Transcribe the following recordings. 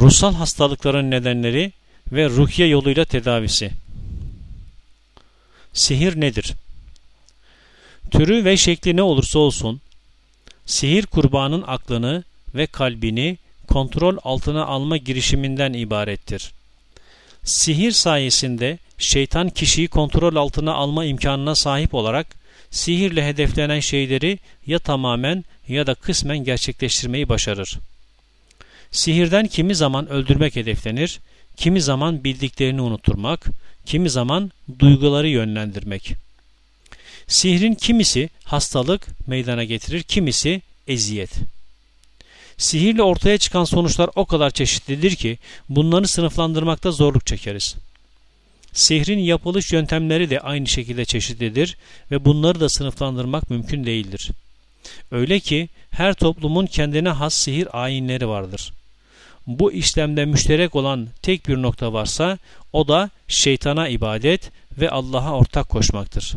Ruhsal hastalıkların nedenleri ve ruhye yoluyla tedavisi. Sihir nedir? Türü ve şekli ne olursa olsun, sihir kurbanın aklını ve kalbini kontrol altına alma girişiminden ibarettir. Sihir sayesinde şeytan kişiyi kontrol altına alma imkanına sahip olarak sihirle hedeflenen şeyleri ya tamamen ya da kısmen gerçekleştirmeyi başarır. Sihirden kimi zaman öldürmek hedeflenir, kimi zaman bildiklerini unutturmak, kimi zaman duyguları yönlendirmek. Sihrin kimisi hastalık meydana getirir, kimisi eziyet. Sihirle ortaya çıkan sonuçlar o kadar çeşitlidir ki bunları sınıflandırmakta zorluk çekeriz. Sihrin yapılış yöntemleri de aynı şekilde çeşitlidir ve bunları da sınıflandırmak mümkün değildir. Öyle ki her toplumun kendine has sihir ayinleri vardır. Bu işlemde müşterek olan tek bir nokta varsa o da şeytana ibadet ve Allah'a ortak koşmaktır.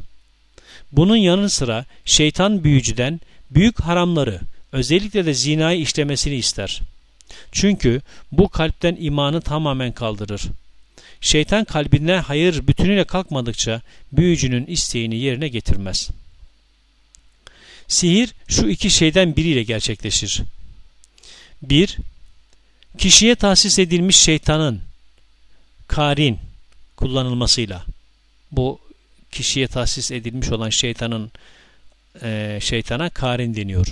Bunun yanı sıra şeytan büyücüden büyük haramları özellikle de zinayı işlemesini ister. Çünkü bu kalpten imanı tamamen kaldırır. Şeytan kalbine hayır bütünüyle kalkmadıkça büyücünün isteğini yerine getirmez. Sihir şu iki şeyden biriyle gerçekleşir. 1. Kişiye tahsis edilmiş şeytanın karin kullanılmasıyla bu kişiye tahsis edilmiş olan şeytanın e, şeytana karin deniyor.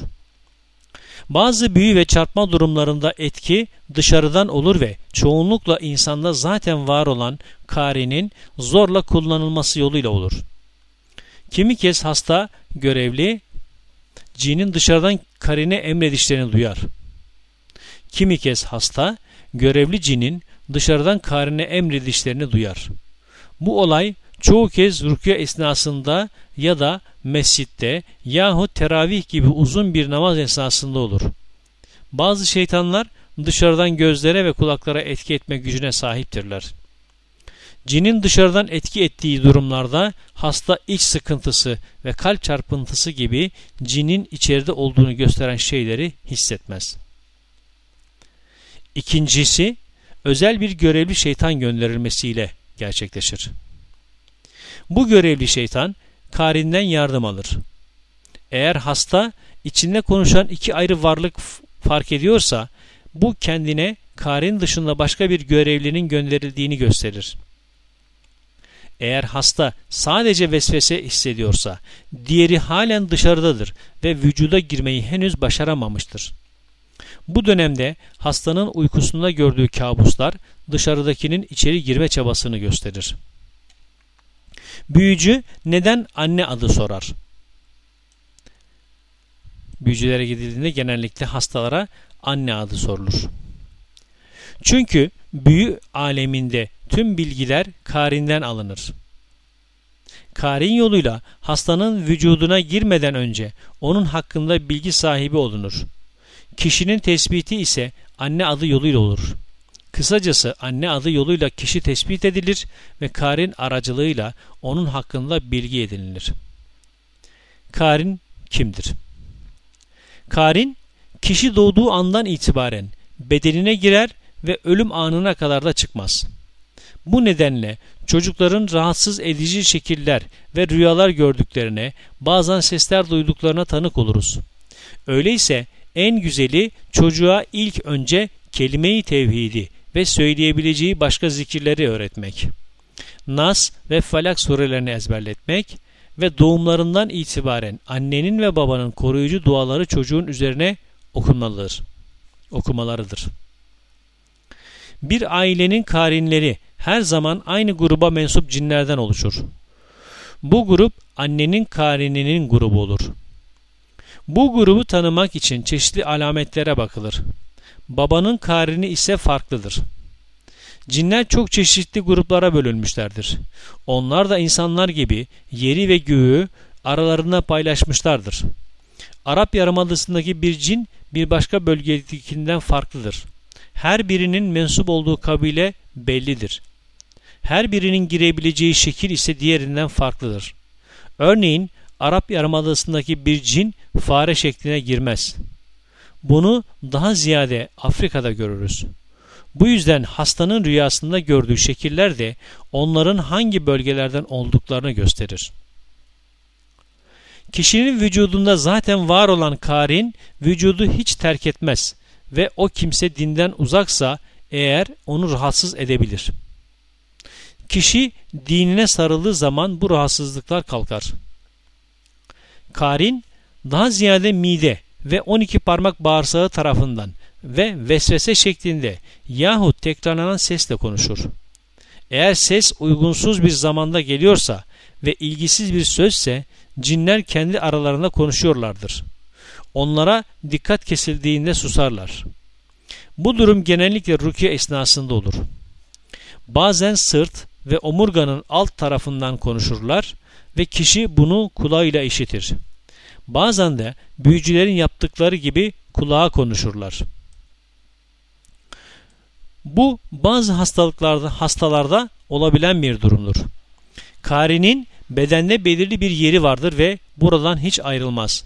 Bazı büyü ve çarpma durumlarında etki dışarıdan olur ve çoğunlukla insanda zaten var olan karinin zorla kullanılması yoluyla olur. Kimi kez hasta görevli cinin dışarıdan karine emredişlerini duyar. Kimi kez hasta görevli cinin dışarıdan karine emredişlerini duyar. Bu olay çoğu kez rükû esnasında ya da mescitte yahut teravih gibi uzun bir namaz esnasında olur. Bazı şeytanlar dışarıdan gözlere ve kulaklara etki etme gücüne sahiptirler. Cinin dışarıdan etki ettiği durumlarda hasta iç sıkıntısı ve kalp çarpıntısı gibi cinin içeride olduğunu gösteren şeyleri hissetmez. İkincisi, özel bir görevli şeytan gönderilmesiyle gerçekleşir. Bu görevli şeytan karinden yardım alır. Eğer hasta içinde konuşan iki ayrı varlık fark ediyorsa bu kendine karin dışında başka bir görevlinin gönderildiğini gösterir. Eğer hasta sadece vesvese hissediyorsa diğeri halen dışarıdadır ve vücuda girmeyi henüz başaramamıştır. Bu dönemde hastanın uykusunda gördüğü kabuslar dışarıdakinin içeri girme çabasını gösterir. Büyücü neden anne adı sorar? Büyücülere gidildiğinde genellikle hastalara anne adı sorulur. Çünkü büyü aleminde tüm bilgiler karinden alınır. Karin yoluyla hastanın vücuduna girmeden önce onun hakkında bilgi sahibi olunur. Kişinin tespiti ise anne adı yoluyla olur. Kısacası anne adı yoluyla kişi tespit edilir ve Karin aracılığıyla onun hakkında bilgi edinilir. Karin kimdir? Karin, kişi doğduğu andan itibaren bedenine girer ve ölüm anına kadar da çıkmaz. Bu nedenle çocukların rahatsız edici şekiller ve rüyalar gördüklerine, bazen sesler duyduklarına tanık oluruz. Öyleyse en güzeli çocuğa ilk önce kelime-i tevhidi ve söyleyebileceği başka zikirleri öğretmek. Nas ve Falak surelerini ezberletmek ve doğumlarından itibaren annenin ve babanın koruyucu duaları çocuğun üzerine okunmalıdır. Okumalarıdır. Bir ailenin karinleri her zaman aynı gruba mensup cinlerden oluşur. Bu grup annenin karininin grubu olur. Bu grubu tanımak için çeşitli alametlere bakılır. Babanın karini ise farklıdır. Cinler çok çeşitli gruplara bölünmüşlerdir. Onlar da insanlar gibi yeri ve göğü aralarında paylaşmışlardır. Arap Yarımadası'ndaki bir cin bir başka bölgedekinden farklıdır. Her birinin mensup olduğu kabile bellidir. Her birinin girebileceği şekil ise diğerinden farklıdır. Örneğin Arap Yarımadası'ndaki bir cin fare şekline girmez. Bunu daha ziyade Afrika'da görürüz. Bu yüzden hastanın rüyasında gördüğü şekiller de onların hangi bölgelerden olduklarını gösterir. Kişinin vücudunda zaten var olan karin vücudu hiç terk etmez ve o kimse dinden uzaksa eğer onu rahatsız edebilir. Kişi dinine sarıldığı zaman bu rahatsızlıklar kalkar. Karin daha ziyade mide ve 12 parmak bağırsağı tarafından ve vesvese şeklinde yahut tekrarlanan sesle konuşur. Eğer ses uygunsuz bir zamanda geliyorsa ve ilgisiz bir sözse cinler kendi aralarında konuşuyorlardır. Onlara dikkat kesildiğinde susarlar. Bu durum genellikle rukiye esnasında olur. Bazen sırt ve omurganın alt tarafından konuşurlar ve kişi bunu kulağıyla işitir. Bazen de büyücülerin yaptıkları gibi kulağa konuşurlar. Bu bazı hastalıklarda hastalarda olabilen bir durumdur. Karinin bedende belirli bir yeri vardır ve buradan hiç ayrılmaz.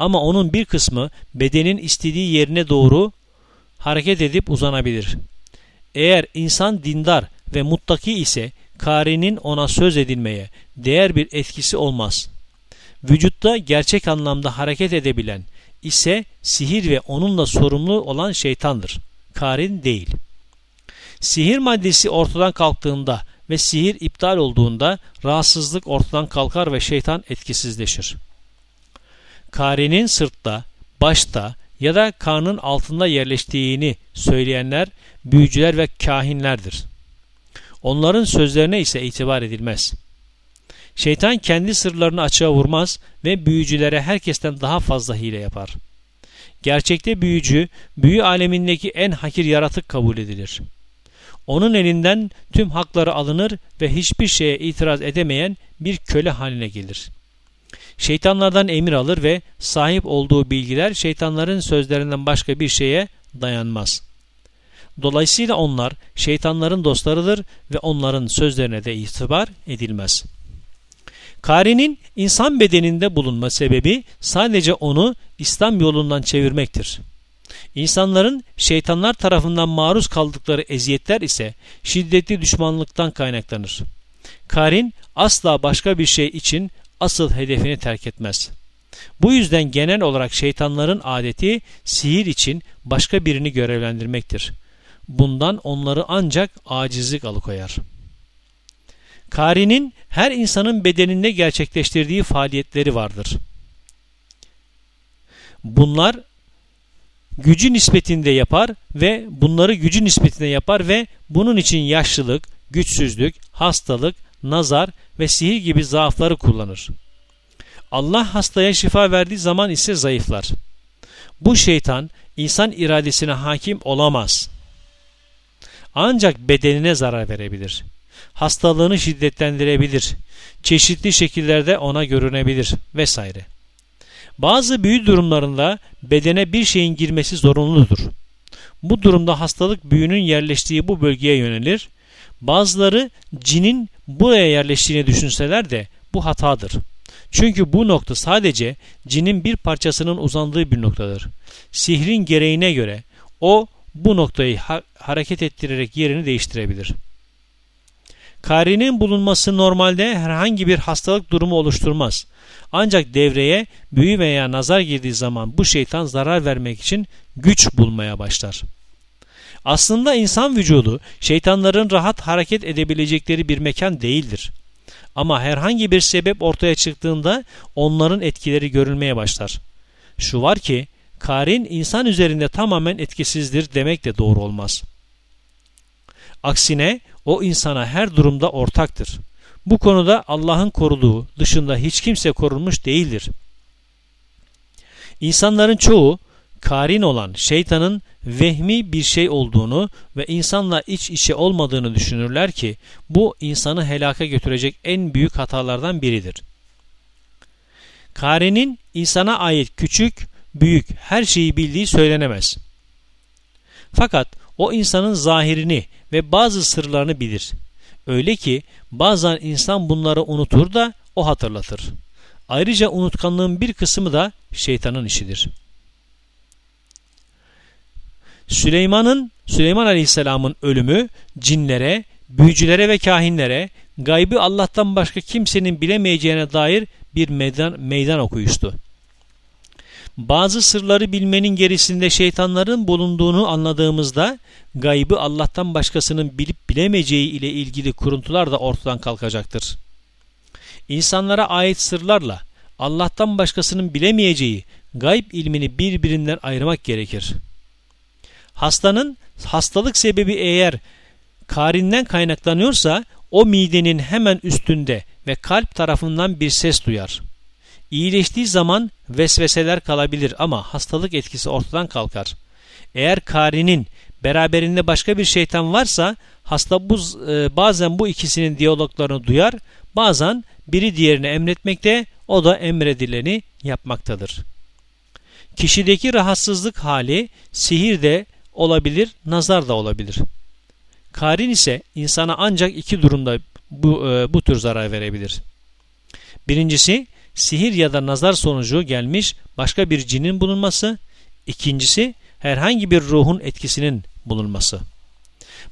Ama onun bir kısmı bedenin istediği yerine doğru hareket edip uzanabilir. Eğer insan dindar ve muttaki ise karinin ona söz edilmeye değer bir etkisi olmaz. Vücutta gerçek anlamda hareket edebilen ise sihir ve onunla sorumlu olan şeytandır. Karin değil. Sihir maddesi ortadan kalktığında ve sihir iptal olduğunda rahatsızlık ortadan kalkar ve şeytan etkisizleşir. Karenin sırtta, başta ya da karnın altında yerleştiğini söyleyenler büyücüler ve kahinlerdir. Onların sözlerine ise itibar edilmez. Şeytan kendi sırlarını açığa vurmaz ve büyücülere herkesten daha fazla hile yapar. Gerçekte büyücü, büyü alemindeki en hakir yaratık kabul edilir.'' Onun elinden tüm hakları alınır ve hiçbir şeye itiraz edemeyen bir köle haline gelir. Şeytanlardan emir alır ve sahip olduğu bilgiler şeytanların sözlerinden başka bir şeye dayanmaz. Dolayısıyla onlar şeytanların dostlarıdır ve onların sözlerine de itibar edilmez. Kari'nin insan bedeninde bulunma sebebi sadece onu İslam yolundan çevirmektir. İnsanların şeytanlar tarafından maruz kaldıkları eziyetler ise şiddetli düşmanlıktan kaynaklanır. Karin asla başka bir şey için asıl hedefini terk etmez. Bu yüzden genel olarak şeytanların adeti sihir için başka birini görevlendirmektir. Bundan onları ancak acizlik alıkoyar. Karinin her insanın bedeninde gerçekleştirdiği faaliyetleri vardır. Bunlar gücü nispetinde yapar ve bunları gücü nispetinde yapar ve bunun için yaşlılık, güçsüzlük, hastalık, nazar ve sihir gibi zaafları kullanır. Allah hastaya şifa verdiği zaman ise zayıflar. Bu şeytan insan iradesine hakim olamaz. Ancak bedenine zarar verebilir. Hastalığını şiddetlendirebilir. Çeşitli şekillerde ona görünebilir vesaire. Bazı büyü durumlarında bedene bir şeyin girmesi zorunludur. Bu durumda hastalık büyünün yerleştiği bu bölgeye yönelir. Bazıları cinin buraya yerleştiğini düşünseler de bu hatadır. Çünkü bu nokta sadece cinin bir parçasının uzandığı bir noktadır. Sihrin gereğine göre o bu noktayı ha hareket ettirerek yerini değiştirebilir. Karinin bulunması normalde herhangi bir hastalık durumu oluşturmaz. Ancak devreye büyü veya nazar girdiği zaman bu şeytan zarar vermek için güç bulmaya başlar. Aslında insan vücudu şeytanların rahat hareket edebilecekleri bir mekan değildir. Ama herhangi bir sebep ortaya çıktığında onların etkileri görülmeye başlar. Şu var ki karin insan üzerinde tamamen etkisizdir demek de doğru olmaz. Aksine o insana her durumda ortaktır. Bu konuda Allah'ın koruduğu dışında hiç kimse korunmuş değildir. İnsanların çoğu karin olan şeytanın vehmi bir şey olduğunu ve insanla iç içe olmadığını düşünürler ki bu insanı helaka götürecek en büyük hatalardan biridir. Karinin insana ait küçük, büyük her şeyi bildiği söylenemez. Fakat o insanın zahirini ve bazı sırlarını bilir. Öyle ki bazen insan bunları unutur da o hatırlatır. Ayrıca unutkanlığın bir kısmı da şeytanın işidir. Süleyman'ın Süleyman Aleyhisselam'ın ölümü cinlere, büyücülere ve kahinlere gaybı Allah'tan başka kimsenin bilemeyeceğine dair bir meydan, meydan okuyuştu. Bazı sırları bilmenin gerisinde şeytanların bulunduğunu anladığımızda gaybı Allah'tan başkasının bilip bilemeyeceği ile ilgili kuruntular da ortadan kalkacaktır. İnsanlara ait sırlarla Allah'tan başkasının bilemeyeceği gayb ilmini birbirinden ayırmak gerekir. Hastanın hastalık sebebi eğer karinden kaynaklanıyorsa o midenin hemen üstünde ve kalp tarafından bir ses duyar. İyileştiği zaman vesveseler kalabilir ama hastalık etkisi ortadan kalkar. Eğer karinin beraberinde başka bir şeytan varsa hasta bu, e, bazen bu ikisinin diyaloglarını duyar, bazen biri diğerini emretmekte, o da emredileni yapmaktadır. Kişideki rahatsızlık hali sihir de olabilir, nazar da olabilir. Karin ise insana ancak iki durumda bu, e, bu tür zarar verebilir. Birincisi sihir ya da nazar sonucu gelmiş başka bir cinin bulunması. İkincisi herhangi bir ruhun etkisinin bulunması.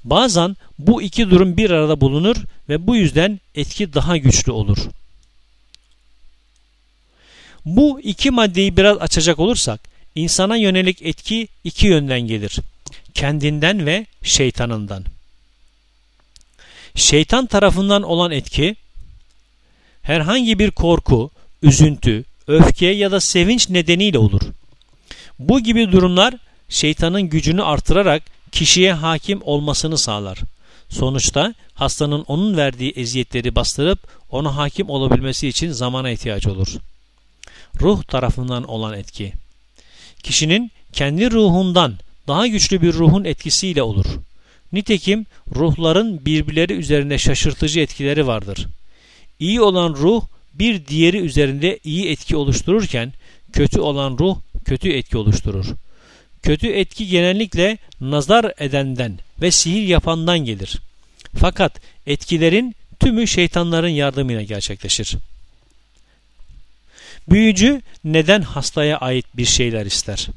Bazen bu iki durum bir arada bulunur ve bu yüzden etki daha güçlü olur. Bu iki maddeyi biraz açacak olursak insana yönelik etki iki yönden gelir. Kendinden ve şeytanından. Şeytan tarafından olan etki herhangi bir korku, üzüntü, öfke ya da sevinç nedeniyle olur. Bu gibi durumlar şeytanın gücünü artırarak kişiye hakim olmasını sağlar. Sonuçta hastanın onun verdiği eziyetleri bastırıp ona hakim olabilmesi için zamana ihtiyacı olur. Ruh tarafından olan etki Kişinin kendi ruhundan daha güçlü bir ruhun etkisiyle olur. Nitekim ruhların birbirleri üzerinde şaşırtıcı etkileri vardır. İyi olan ruh bir diğeri üzerinde iyi etki oluştururken kötü olan ruh kötü etki oluşturur. Kötü etki genellikle nazar edenden ve sihir yapandan gelir. Fakat etkilerin tümü şeytanların yardımıyla gerçekleşir. Büyücü neden hastaya ait bir şeyler ister?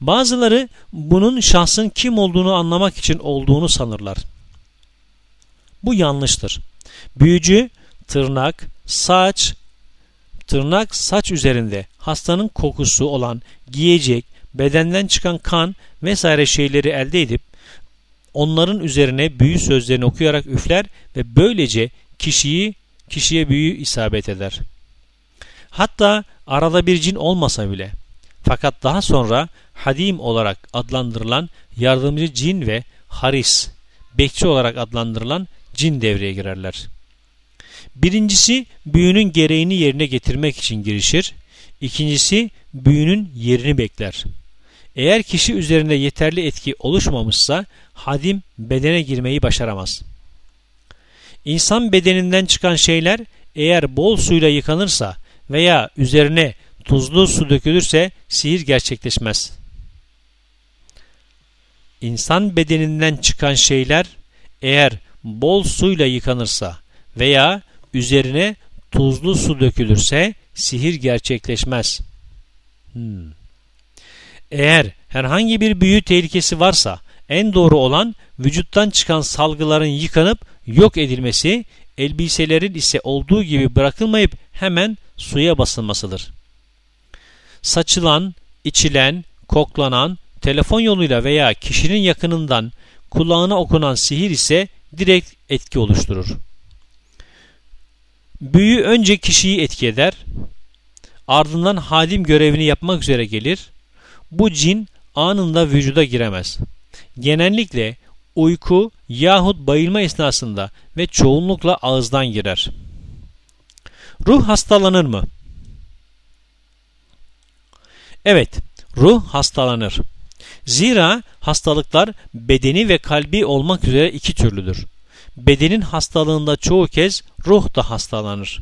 Bazıları bunun şahsın kim olduğunu anlamak için olduğunu sanırlar. Bu yanlıştır. Büyücü tırnak, saç, tırnak saç üzerinde hastanın kokusu olan giyecek, bedenden çıkan kan vesaire şeyleri elde edip onların üzerine büyü sözlerini okuyarak üfler ve böylece kişiyi kişiye büyü isabet eder. Hatta arada bir cin olmasa bile fakat daha sonra hadim olarak adlandırılan yardımcı cin ve haris, bekçi olarak adlandırılan cin devreye girerler. Birincisi büyünün gereğini yerine getirmek için girişir. İkincisi büyünün yerini bekler. Eğer kişi üzerinde yeterli etki oluşmamışsa hadim bedene girmeyi başaramaz. İnsan bedeninden çıkan şeyler eğer bol suyla yıkanırsa veya üzerine tuzlu su dökülürse sihir gerçekleşmez. İnsan bedeninden çıkan şeyler eğer bol suyla yıkanırsa veya üzerine tuzlu su dökülürse sihir gerçekleşmez. Hmm. Eğer herhangi bir büyü tehlikesi varsa en doğru olan vücuttan çıkan salgıların yıkanıp yok edilmesi, elbiselerin ise olduğu gibi bırakılmayıp hemen suya basılmasıdır. Saçılan, içilen, koklanan, telefon yoluyla veya kişinin yakınından kulağına okunan sihir ise direkt etki oluşturur. Büyü önce kişiyi etki eder, ardından hadim görevini yapmak üzere gelir. Bu cin anında vücuda giremez. Genellikle uyku yahut bayılma esnasında ve çoğunlukla ağızdan girer. Ruh hastalanır mı? Evet, ruh hastalanır. Zira hastalıklar bedeni ve kalbi olmak üzere iki türlüdür. Bedenin hastalığında çoğu kez ruh da hastalanır.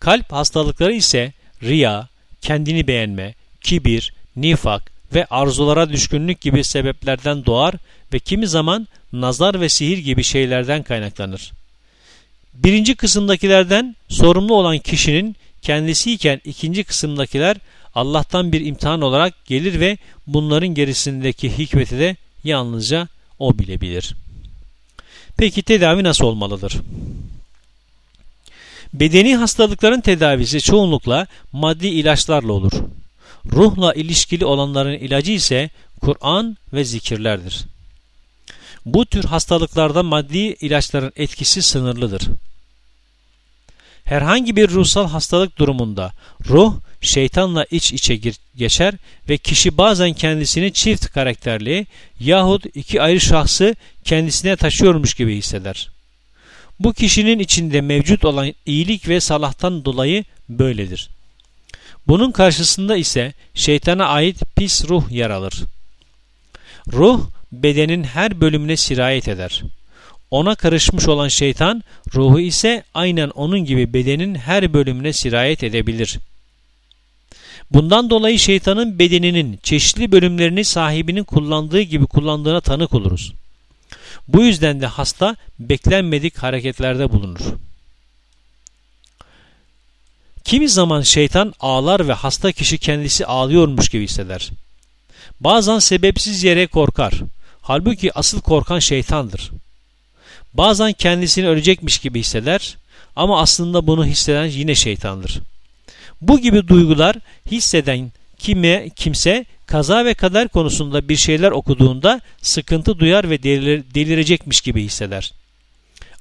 Kalp hastalıkları ise riya, kendini beğenme, kibir, nifak ve arzulara düşkünlük gibi sebeplerden doğar ve kimi zaman nazar ve sihir gibi şeylerden kaynaklanır. Birinci kısımdakilerden sorumlu olan kişinin kendisiyken ikinci kısımdakiler Allah'tan bir imtihan olarak gelir ve bunların gerisindeki hikmeti de yalnızca o bilebilir. Peki tedavi nasıl olmalıdır? Bedeni hastalıkların tedavisi çoğunlukla maddi ilaçlarla olur. Ruhla ilişkili olanların ilacı ise Kur'an ve zikirlerdir. Bu tür hastalıklarda maddi ilaçların etkisi sınırlıdır. Herhangi bir ruhsal hastalık durumunda ruh şeytanla iç içe geçer ve kişi bazen kendisini çift karakterli yahut iki ayrı şahsı kendisine taşıyormuş gibi hisseder. Bu kişinin içinde mevcut olan iyilik ve salahtan dolayı böyledir. Bunun karşısında ise şeytana ait pis ruh yer alır. Ruh bedenin her bölümüne sirayet eder. Ona karışmış olan şeytan ruhu ise aynen onun gibi bedenin her bölümüne sirayet edebilir. Bundan dolayı şeytanın bedeninin çeşitli bölümlerini sahibinin kullandığı gibi kullandığına tanık oluruz. Bu yüzden de hasta beklenmedik hareketlerde bulunur. Kimi zaman şeytan ağlar ve hasta kişi kendisi ağlıyormuş gibi hisseder. Bazen sebepsiz yere korkar. Halbuki asıl korkan şeytandır. Bazen kendisini ölecekmiş gibi hisseder ama aslında bunu hisseden yine şeytandır. Bu gibi duygular hisseden kime kimse kaza ve kader konusunda bir şeyler okuduğunda sıkıntı duyar ve delir, delirecekmiş gibi hisseder.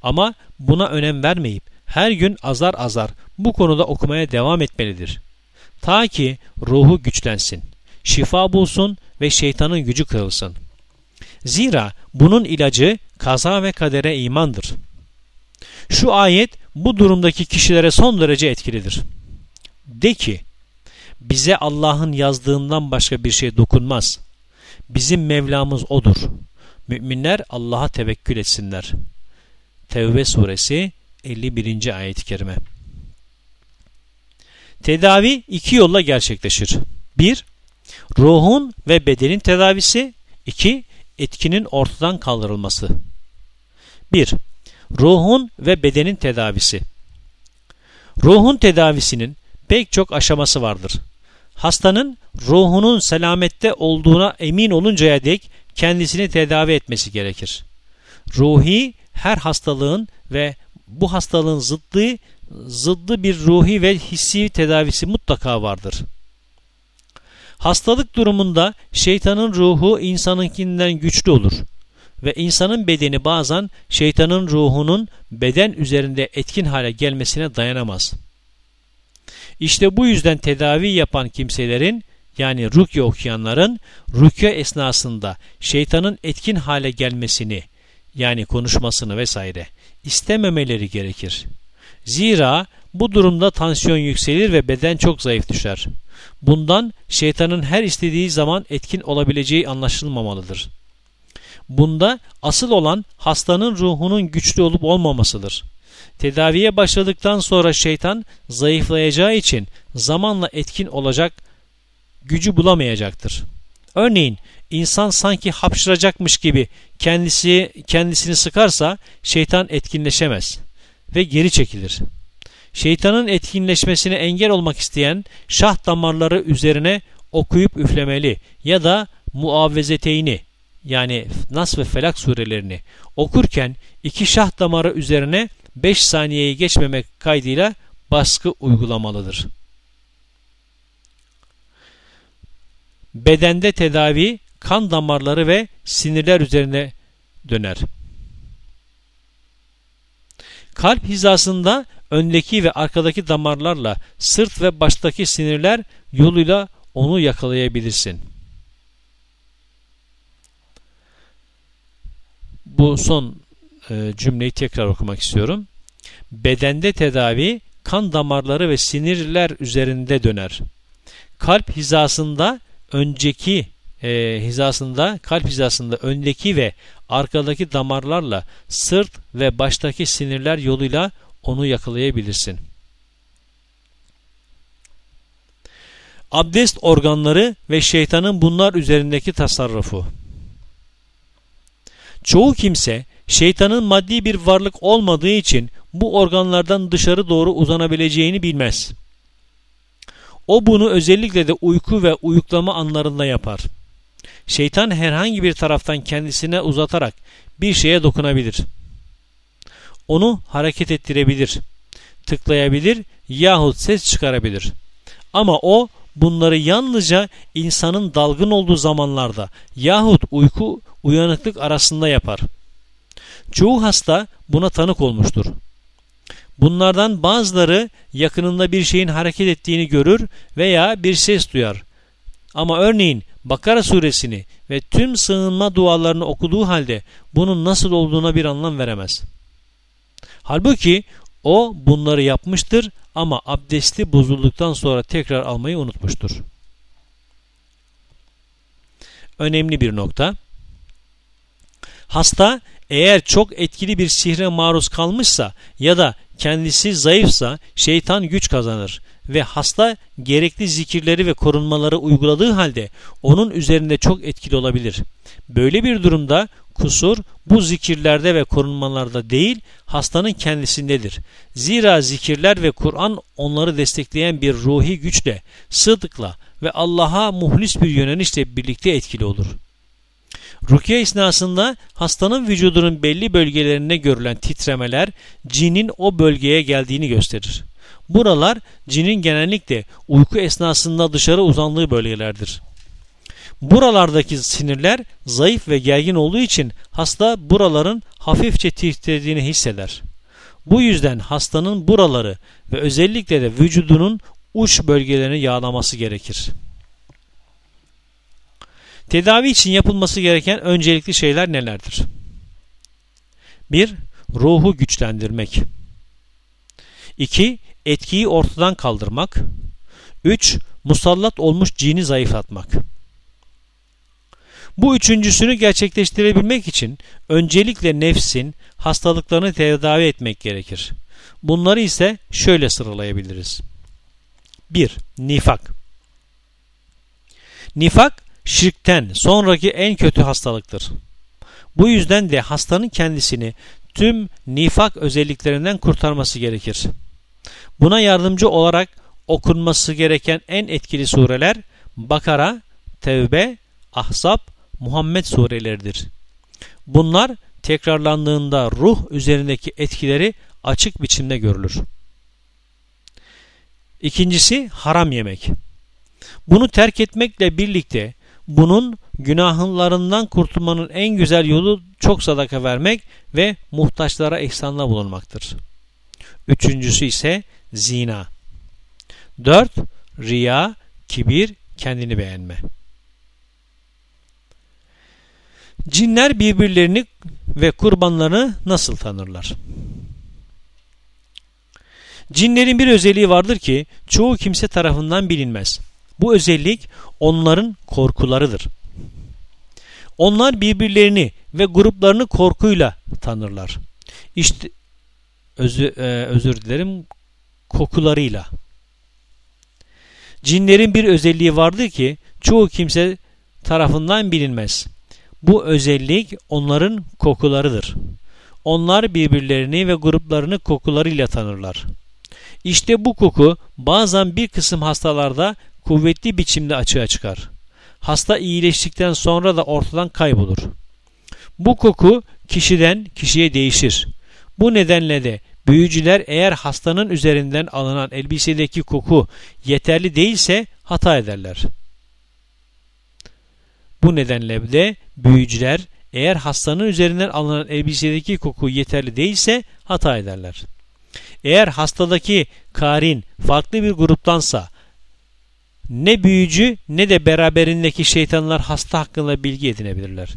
Ama buna önem vermeyip her gün azar azar bu konuda okumaya devam etmelidir. Ta ki ruhu güçlensin, şifa bulsun ve şeytanın gücü kırılsın. Zira bunun ilacı kaza ve kadere imandır. Şu ayet bu durumdaki kişilere son derece etkilidir. De ki, bize Allah'ın yazdığından başka bir şey dokunmaz. Bizim Mevlamız O'dur. Müminler Allah'a tevekkül etsinler. Tevbe suresi 51. ayet-i kerime. Tedavi iki yolla gerçekleşir. 1. Ruhun ve bedenin tedavisi. 2 etkinin ortadan kaldırılması. 1. Ruhun ve bedenin tedavisi. Ruhun tedavisinin pek çok aşaması vardır. Hastanın ruhunun selamette olduğuna emin oluncaya dek kendisini tedavi etmesi gerekir. Ruhi her hastalığın ve bu hastalığın zıddı, zıddı bir ruhi ve hissi tedavisi mutlaka vardır. Hastalık durumunda şeytanın ruhu insanınkinden güçlü olur ve insanın bedeni bazen şeytanın ruhunun beden üzerinde etkin hale gelmesine dayanamaz. İşte bu yüzden tedavi yapan kimselerin yani rukye okuyanların rukye esnasında şeytanın etkin hale gelmesini yani konuşmasını vesaire istememeleri gerekir. Zira bu durumda tansiyon yükselir ve beden çok zayıf düşer. Bundan şeytanın her istediği zaman etkin olabileceği anlaşılmamalıdır. Bunda asıl olan hastanın ruhunun güçlü olup olmamasıdır. Tedaviye başladıktan sonra şeytan zayıflayacağı için zamanla etkin olacak gücü bulamayacaktır. Örneğin insan sanki hapşıracakmış gibi kendisi kendisini sıkarsa şeytan etkinleşemez ve geri çekilir. Şeytanın etkinleşmesine engel olmak isteyen şah damarları üzerine okuyup üflemeli ya da muavvezeteyni yani Nas ve Felak surelerini okurken iki şah damarı üzerine 5 saniyeyi geçmemek kaydıyla baskı uygulamalıdır. Bedende tedavi kan damarları ve sinirler üzerine döner. Kalp hizasında öndeki ve arkadaki damarlarla sırt ve baştaki sinirler yoluyla onu yakalayabilirsin. Bu son e, cümleyi tekrar okumak istiyorum. Bedende tedavi kan damarları ve sinirler üzerinde döner. Kalp hizasında önceki e, hizasında kalp hizasında öndeki ve arkadaki damarlarla sırt ve baştaki sinirler yoluyla onu yakalayabilirsin. Abdest organları ve şeytanın bunlar üzerindeki tasarrufu. Çoğu kimse şeytanın maddi bir varlık olmadığı için bu organlardan dışarı doğru uzanabileceğini bilmez. O bunu özellikle de uyku ve uyuklama anlarında yapar. Şeytan herhangi bir taraftan kendisine uzatarak bir şeye dokunabilir. Onu hareket ettirebilir, tıklayabilir yahut ses çıkarabilir. Ama o bunları yalnızca insanın dalgın olduğu zamanlarda yahut uyku uyanıklık arasında yapar. Çoğu hasta buna tanık olmuştur. Bunlardan bazıları yakınında bir şeyin hareket ettiğini görür veya bir ses duyar. Ama örneğin Bakara suresini ve tüm sığınma dualarını okuduğu halde bunun nasıl olduğuna bir anlam veremez. Halbuki o bunları yapmıştır ama abdesti bozulduktan sonra tekrar almayı unutmuştur. Önemli bir nokta. Hasta eğer çok etkili bir sihre maruz kalmışsa ya da kendisi zayıfsa şeytan güç kazanır ve hasta gerekli zikirleri ve korunmaları uyguladığı halde onun üzerinde çok etkili olabilir. Böyle bir durumda kusur bu zikirlerde ve korunmalarda değil hastanın kendisindedir. Zira zikirler ve Kur'an onları destekleyen bir ruhi güçle, sıddıkla ve Allah'a muhlis bir yönelişle birlikte etkili olur. Rukiye esnasında hastanın vücudunun belli bölgelerine görülen titremeler cinin o bölgeye geldiğini gösterir. Buralar cinin genellikle uyku esnasında dışarı uzandığı bölgelerdir. Buralardaki sinirler zayıf ve gergin olduğu için hasta buraların hafifçe titrediğini hisseder. Bu yüzden hastanın buraları ve özellikle de vücudunun uç bölgelerini yağlaması gerekir. Tedavi için yapılması gereken öncelikli şeyler nelerdir? 1. Ruhu güçlendirmek. 2. Etkiyi ortadan kaldırmak. 3. Musallat olmuş cini zayıflatmak. Bu üçüncüsünü gerçekleştirebilmek için öncelikle nefsin hastalıklarını tedavi etmek gerekir. Bunları ise şöyle sıralayabiliriz. 1. Nifak Nifak şirkten sonraki en kötü hastalıktır. Bu yüzden de hastanın kendisini tüm nifak özelliklerinden kurtarması gerekir. Buna yardımcı olarak okunması gereken en etkili sureler Bakara, Tevbe, Ahzab, Muhammed sureleridir. Bunlar tekrarlandığında ruh üzerindeki etkileri açık biçimde görülür. İkincisi haram yemek. Bunu terk etmekle birlikte bunun günahlarından kurtulmanın en güzel yolu çok sadaka vermek ve muhtaçlara ihsanda bulunmaktır. Üçüncüsü ise zina. Dört, riya, kibir, kendini beğenme. Cinler birbirlerini ve kurbanlarını nasıl tanırlar? Cinlerin bir özelliği vardır ki çoğu kimse tarafından bilinmez. Bu özellik onların korkularıdır. Onlar birbirlerini ve gruplarını korkuyla tanırlar. İşte özür, e, özür dilerim kokularıyla. Cinlerin bir özelliği vardır ki çoğu kimse tarafından bilinmez. Bu özellik onların kokularıdır. Onlar birbirlerini ve gruplarını kokularıyla tanırlar. İşte bu koku bazen bir kısım hastalarda kuvvetli biçimde açığa çıkar. Hasta iyileştikten sonra da ortadan kaybolur. Bu koku kişiden kişiye değişir. Bu nedenle de büyücüler eğer hastanın üzerinden alınan elbisedeki koku yeterli değilse hata ederler. Bu nedenle de büyücüler eğer hastanın üzerinden alınan elbisedeki koku yeterli değilse hata ederler. Eğer hastadaki karin farklı bir gruptansa ne büyücü ne de beraberindeki şeytanlar hasta hakkında bilgi edinebilirler.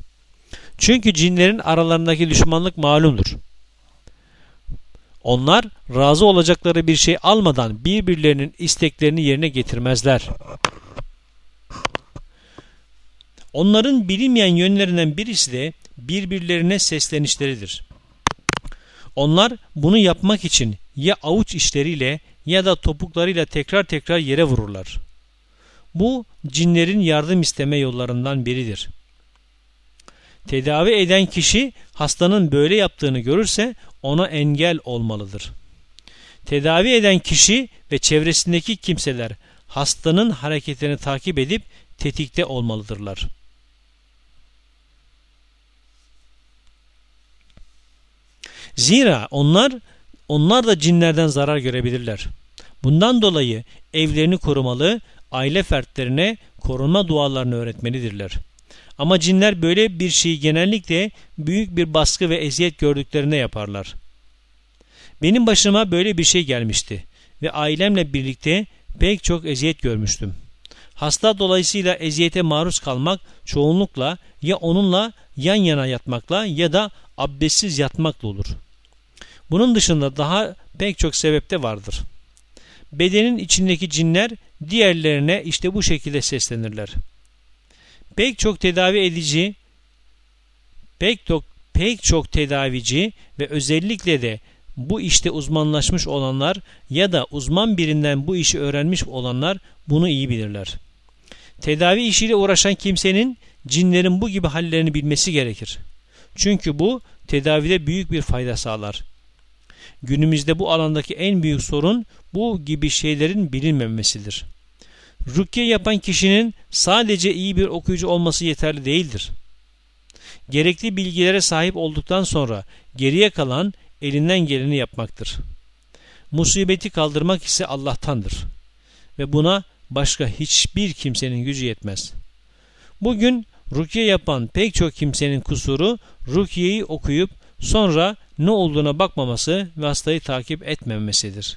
Çünkü cinlerin aralarındaki düşmanlık malumdur. Onlar razı olacakları bir şey almadan birbirlerinin isteklerini yerine getirmezler. Onların bilinmeyen yönlerinden birisi de birbirlerine seslenişleridir. Onlar bunu yapmak için ya avuç işleriyle ya da topuklarıyla tekrar tekrar yere vururlar. Bu cinlerin yardım isteme yollarından biridir. Tedavi eden kişi hastanın böyle yaptığını görürse ona engel olmalıdır. Tedavi eden kişi ve çevresindeki kimseler hastanın hareketlerini takip edip tetikte olmalıdırlar. Zira onlar onlar da cinlerden zarar görebilirler. Bundan dolayı evlerini korumalı, aile fertlerine korunma dualarını öğretmelidirler. Ama cinler böyle bir şeyi genellikle büyük bir baskı ve eziyet gördüklerinde yaparlar. Benim başıma böyle bir şey gelmişti ve ailemle birlikte pek çok eziyet görmüştüm. Hasta dolayısıyla eziyete maruz kalmak çoğunlukla ya onunla yan yana yatmakla ya da abdestsiz yatmakla olur. Bunun dışında daha pek çok sebep de vardır. Bedenin içindeki cinler diğerlerine işte bu şekilde seslenirler. Pek çok tedavi edici, pek çok, pek çok tedavici ve özellikle de bu işte uzmanlaşmış olanlar ya da uzman birinden bu işi öğrenmiş olanlar bunu iyi bilirler. Tedavi işiyle uğraşan kimsenin cinlerin bu gibi hallerini bilmesi gerekir. Çünkü bu tedavide büyük bir fayda sağlar. Günümüzde bu alandaki en büyük sorun bu gibi şeylerin bilinmemesidir. Rukiye yapan kişinin sadece iyi bir okuyucu olması yeterli değildir. Gerekli bilgilere sahip olduktan sonra geriye kalan elinden geleni yapmaktır. Musibeti kaldırmak ise Allah'tandır. Ve buna başka hiçbir kimsenin gücü yetmez. Bugün rukiye yapan pek çok kimsenin kusuru rukiyeyi okuyup sonra ne olduğuna bakmaması ve hastayı takip etmemesidir.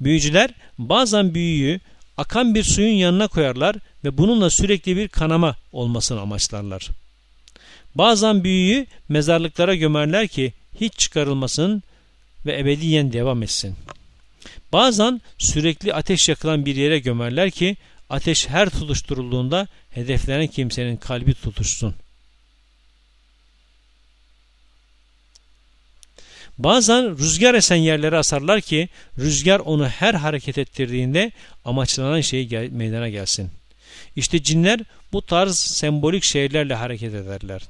Büyücüler bazen büyüyü akan bir suyun yanına koyarlar ve bununla sürekli bir kanama olmasını amaçlarlar. Bazen büyüyü mezarlıklara gömerler ki hiç çıkarılmasın ve ebediyen devam etsin. Bazen sürekli ateş yakılan bir yere gömerler ki ateş her tutuşturulduğunda hedeflenen kimsenin kalbi tutuşsun. Bazen rüzgar esen yerlere asarlar ki rüzgar onu her hareket ettirdiğinde amaçlanan şey gel meydana gelsin. İşte cinler bu tarz sembolik şeylerle hareket ederler.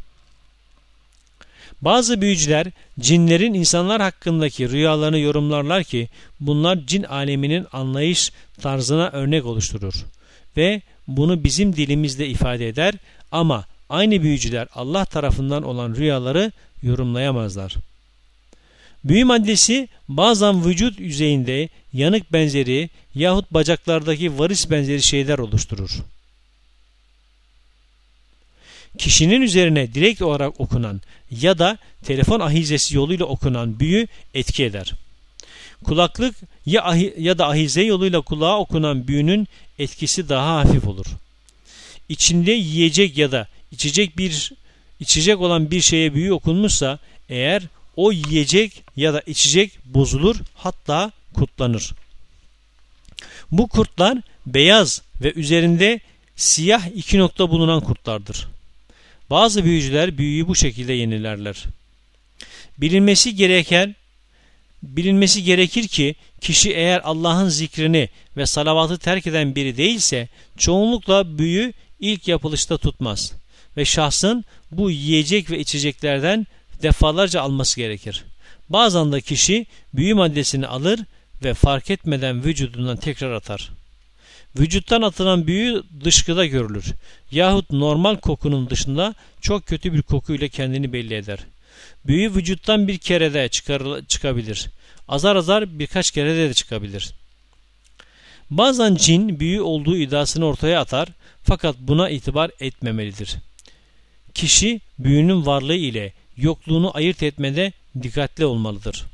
Bazı büyücüler cinlerin insanlar hakkındaki rüyalarını yorumlarlar ki bunlar cin aleminin anlayış tarzına örnek oluşturur ve bunu bizim dilimizde ifade eder ama aynı büyücüler Allah tarafından olan rüyaları yorumlayamazlar. Büyü maddesi bazen vücut yüzeyinde yanık benzeri yahut bacaklardaki varis benzeri şeyler oluşturur. Kişinin üzerine direkt olarak okunan ya da telefon ahizesi yoluyla okunan büyü etki eder. Kulaklık ya, ahi, ya da ahize yoluyla kulağa okunan büyünün etkisi daha hafif olur. İçinde yiyecek ya da içecek bir içecek olan bir şeye büyü okunmuşsa eğer o yiyecek ya da içecek bozulur hatta kurtlanır. Bu kurtlar beyaz ve üzerinde siyah iki nokta bulunan kurtlardır. Bazı büyücüler büyüyü bu şekilde yenilerler. Bilinmesi gereken bilinmesi gerekir ki kişi eğer Allah'ın zikrini ve salavatı terk eden biri değilse çoğunlukla büyü ilk yapılışta tutmaz ve şahsın bu yiyecek ve içeceklerden defalarca alması gerekir. Bazen de kişi büyü maddesini alır ve fark etmeden vücudundan tekrar atar. Vücuttan atılan büyü dışkıda görülür. Yahut normal kokunun dışında çok kötü bir kokuyla kendini belli eder. Büyü vücuttan bir kerede çıkar, çıkabilir. Azar azar birkaç kerede de çıkabilir. Bazen cin büyü olduğu iddiasını ortaya atar fakat buna itibar etmemelidir. Kişi büyünün varlığı ile yokluğunu ayırt etmede dikkatli olmalıdır.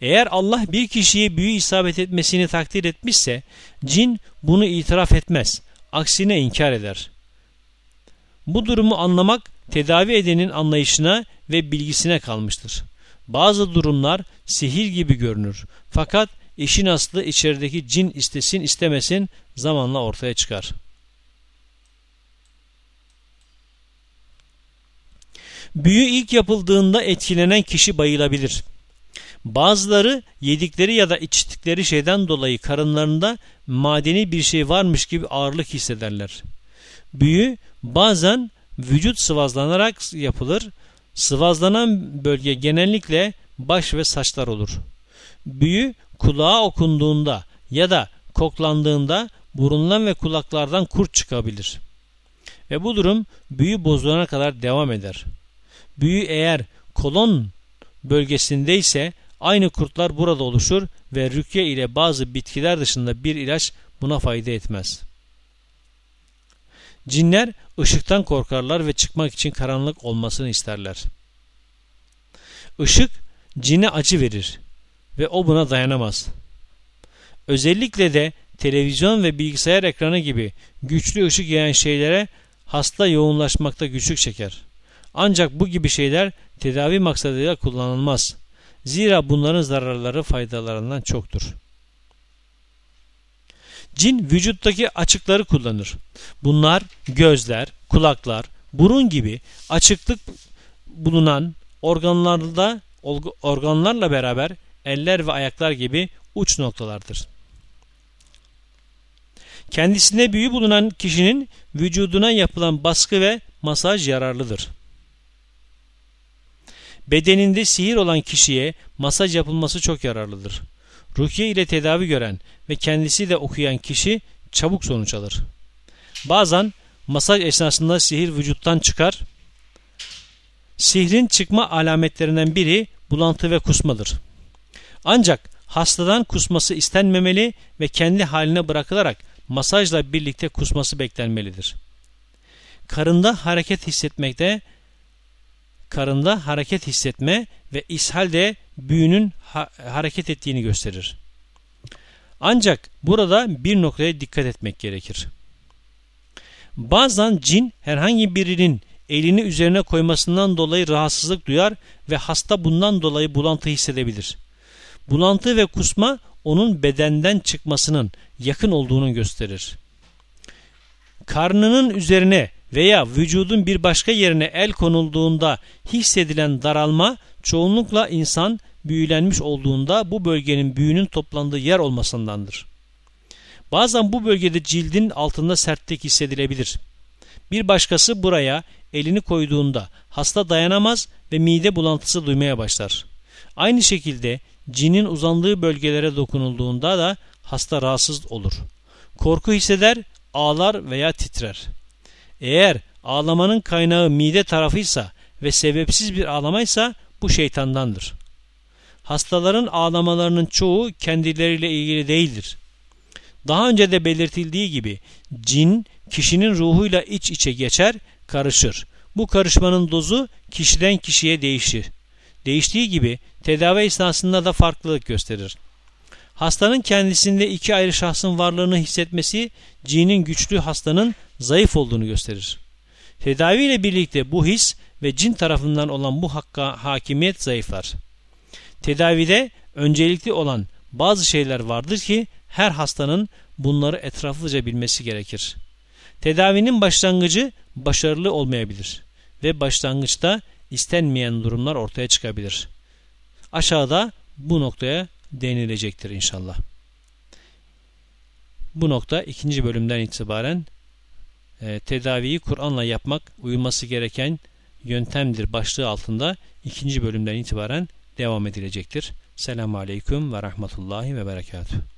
Eğer Allah bir kişiye büyü isabet etmesini takdir etmişse cin bunu itiraf etmez. Aksine inkar eder. Bu durumu anlamak tedavi edenin anlayışına ve bilgisine kalmıştır. Bazı durumlar sihir gibi görünür. Fakat işin aslı içerideki cin istesin istemesin zamanla ortaya çıkar. Büyü ilk yapıldığında etkilenen kişi bayılabilir. Bazıları yedikleri ya da içtikleri şeyden dolayı karınlarında madeni bir şey varmış gibi ağırlık hissederler. Büyü bazen vücut sıvazlanarak yapılır. Sıvazlanan bölge genellikle baş ve saçlar olur. Büyü kulağa okunduğunda ya da koklandığında burundan ve kulaklardan kurt çıkabilir. Ve bu durum büyü bozulana kadar devam eder. Büyü eğer kolon bölgesindeyse aynı kurtlar burada oluşur ve rükye ile bazı bitkiler dışında bir ilaç buna fayda etmez. Cinler ışıktan korkarlar ve çıkmak için karanlık olmasını isterler. Işık cine acı verir ve o buna dayanamaz. Özellikle de televizyon ve bilgisayar ekranı gibi güçlü ışık yayan şeylere hasta yoğunlaşmakta güçlük çeker. Ancak bu gibi şeyler tedavi maksadıyla kullanılmaz. Zira bunların zararları faydalarından çoktur. Cin vücuttaki açıkları kullanır. Bunlar gözler, kulaklar, burun gibi açıklık bulunan organlarda organlarla beraber eller ve ayaklar gibi uç noktalardır. Kendisinde büyü bulunan kişinin vücuduna yapılan baskı ve masaj yararlıdır. Bedeninde sihir olan kişiye masaj yapılması çok yararlıdır. Rukiye ile tedavi gören ve kendisi de okuyan kişi çabuk sonuç alır. Bazen masaj esnasında sihir vücuttan çıkar. Sihrin çıkma alametlerinden biri bulantı ve kusmadır. Ancak hastadan kusması istenmemeli ve kendi haline bırakılarak masajla birlikte kusması beklenmelidir. Karında hareket hissetmekte karında hareket hissetme ve ishal de büyünün ha hareket ettiğini gösterir. Ancak burada bir noktaya dikkat etmek gerekir. Bazen cin herhangi birinin elini üzerine koymasından dolayı rahatsızlık duyar ve hasta bundan dolayı bulantı hissedebilir. Bulantı ve kusma onun bedenden çıkmasının yakın olduğunu gösterir. Karnının üzerine veya vücudun bir başka yerine el konulduğunda hissedilen daralma çoğunlukla insan büyülenmiş olduğunda bu bölgenin büyünün toplandığı yer olmasındandır. Bazen bu bölgede cildin altında sertlik hissedilebilir. Bir başkası buraya elini koyduğunda hasta dayanamaz ve mide bulantısı duymaya başlar. Aynı şekilde cinin uzandığı bölgelere dokunulduğunda da hasta rahatsız olur. Korku hisseder, ağlar veya titrer. Eğer ağlamanın kaynağı mide tarafıysa ve sebepsiz bir ağlamaysa bu şeytandandır. Hastaların ağlamalarının çoğu kendileriyle ilgili değildir. Daha önce de belirtildiği gibi cin kişinin ruhuyla iç içe geçer, karışır. Bu karışmanın dozu kişiden kişiye değişir. Değiştiği gibi tedavi esnasında da farklılık gösterir. Hastanın kendisinde iki ayrı şahsın varlığını hissetmesi cinin güçlü hastanın zayıf olduğunu gösterir. Tedavi ile birlikte bu his ve cin tarafından olan bu hakka hakimiyet zayıflar. Tedavide öncelikli olan bazı şeyler vardır ki her hastanın bunları etraflıca bilmesi gerekir. Tedavinin başlangıcı başarılı olmayabilir ve başlangıçta istenmeyen durumlar ortaya çıkabilir. Aşağıda bu noktaya değinilecektir inşallah. Bu nokta ikinci bölümden itibaren e, tedaviyi Kur'an'la yapmak uyulması gereken yöntemdir başlığı altında ikinci bölümden itibaren devam edilecektir. Selamun Aleyküm ve Rahmetullahi ve Berekatuhu.